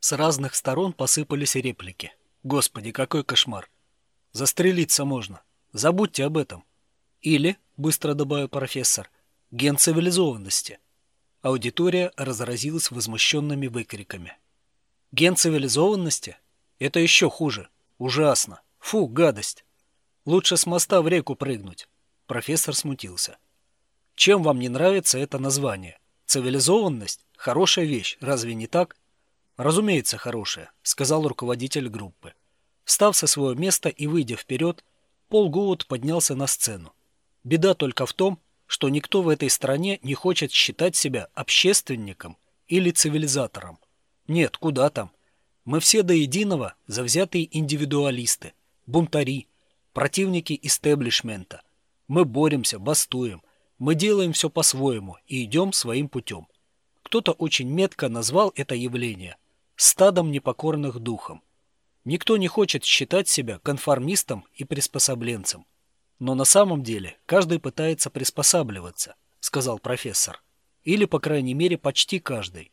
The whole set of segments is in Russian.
С разных сторон посыпались реплики. Господи, какой кошмар. Застрелиться можно. Забудьте об этом. Или, быстро добавил профессор, ген цивилизованности. Аудитория разразилась возмущенными выкриками. Ген цивилизованности? Это еще хуже. Ужасно. Фу, гадость. Лучше с моста в реку прыгнуть. Профессор смутился. Чем вам не нравится это название? Цивилизованность – хорошая вещь, разве не так? «Разумеется, хорошая», — сказал руководитель группы. Встав со своего места и выйдя вперед, Пол Гоуд поднялся на сцену. Беда только в том, что никто в этой стране не хочет считать себя общественником или цивилизатором. Нет, куда там. Мы все до единого завзятые индивидуалисты, бунтари, противники истеблишмента. Мы боремся, бастуем, мы делаем все по-своему и идем своим путем. Кто-то очень метко назвал это явление стадом непокорных духом. Никто не хочет считать себя конформистом и приспособленцем. Но на самом деле каждый пытается приспосабливаться, сказал профессор. Или, по крайней мере, почти каждый.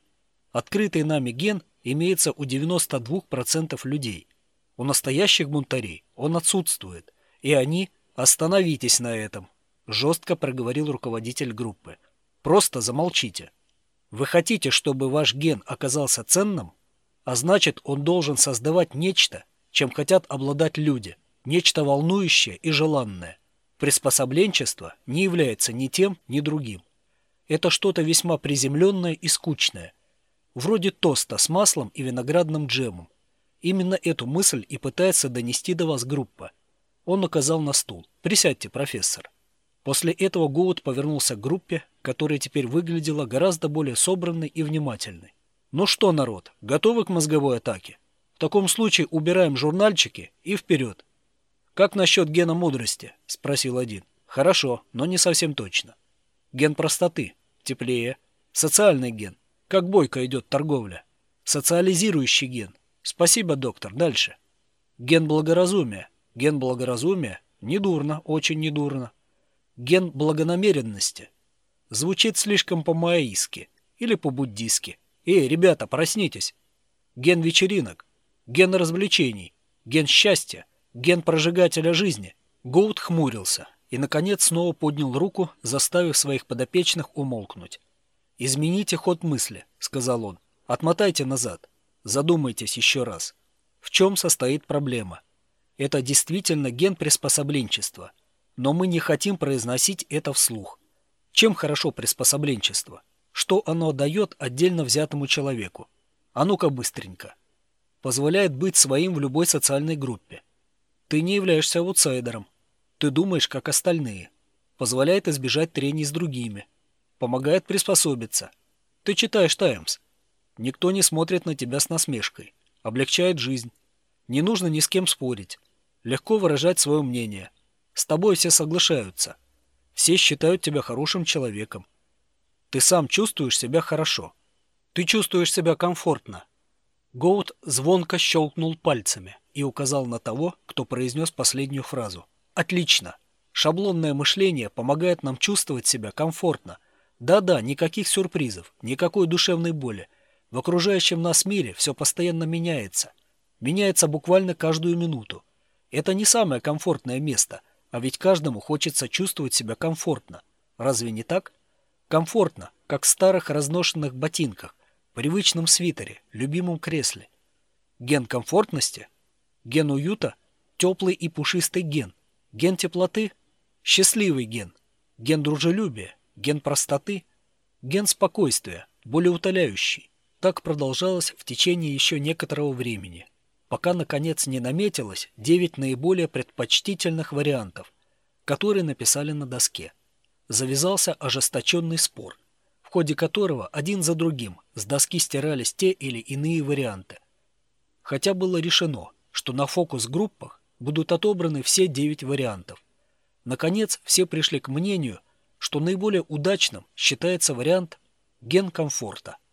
Открытый нами ген имеется у 92% людей. У настоящих бунтарей он отсутствует. И они «Остановитесь на этом», – жестко проговорил руководитель группы. «Просто замолчите. Вы хотите, чтобы ваш ген оказался ценным? А значит, он должен создавать нечто, чем хотят обладать люди, нечто волнующее и желанное. Приспособленчество не является ни тем, ни другим. Это что-то весьма приземленное и скучное, вроде тоста с маслом и виноградным джемом. Именно эту мысль и пытается донести до вас группа. Он указал на стул. «Присядьте, профессор». После этого Гоуд повернулся к группе, которая теперь выглядела гораздо более собранной и внимательной. Ну что, народ, готовы к мозговой атаке? В таком случае убираем журнальчики и вперед. Как насчет гена мудрости? Спросил один. Хорошо, но не совсем точно. Ген простоты. Теплее. Социальный ген. Как бойко идет торговля. Социализирующий ген. Спасибо, доктор. Дальше. Ген благоразумия. Ген благоразумия. Недурно, очень недурно. Ген благонамеренности. Звучит слишком по-маоистски или по-буддистски. Эй, ребята, проснитесь! Ген вечеринок, ген развлечений, ген счастья, ген прожигателя жизни. Гоут хмурился и, наконец, снова поднял руку, заставив своих подопечных умолкнуть. «Измените ход мысли», — сказал он. «Отмотайте назад. Задумайтесь еще раз. В чем состоит проблема? Это действительно ген приспособленчества. Но мы не хотим произносить это вслух. Чем хорошо приспособленчество? Что оно дает отдельно взятому человеку. А ну-ка быстренько. Позволяет быть своим в любой социальной группе. Ты не являешься аутсайдером. Ты думаешь, как остальные. Позволяет избежать трений с другими. Помогает приспособиться. Ты читаешь «Таймс». Никто не смотрит на тебя с насмешкой. Облегчает жизнь. Не нужно ни с кем спорить. Легко выражать свое мнение. С тобой все соглашаются. Все считают тебя хорошим человеком. Ты сам чувствуешь себя хорошо. Ты чувствуешь себя комфортно. Гоут звонко щелкнул пальцами и указал на того, кто произнес последнюю фразу. Отлично. Шаблонное мышление помогает нам чувствовать себя комфортно. Да-да, никаких сюрпризов, никакой душевной боли. В окружающем нас мире все постоянно меняется. Меняется буквально каждую минуту. Это не самое комфортное место, а ведь каждому хочется чувствовать себя комфортно. Разве не так? Комфортно, как в старых разношенных ботинках, привычном свитере, любимом кресле. Ген комфортности, ген уюта, теплый и пушистый ген, ген теплоты, счастливый ген, ген дружелюбия, ген простоты, ген спокойствия, более утоляющий. Так продолжалось в течение еще некоторого времени, пока, наконец, не наметилось девять наиболее предпочтительных вариантов, которые написали на доске завязался ожесточенный спор, в ходе которого один за другим с доски стирались те или иные варианты. Хотя было решено, что на фокус-группах будут отобраны все девять вариантов. Наконец, все пришли к мнению, что наиболее удачным считается вариант ген комфорта –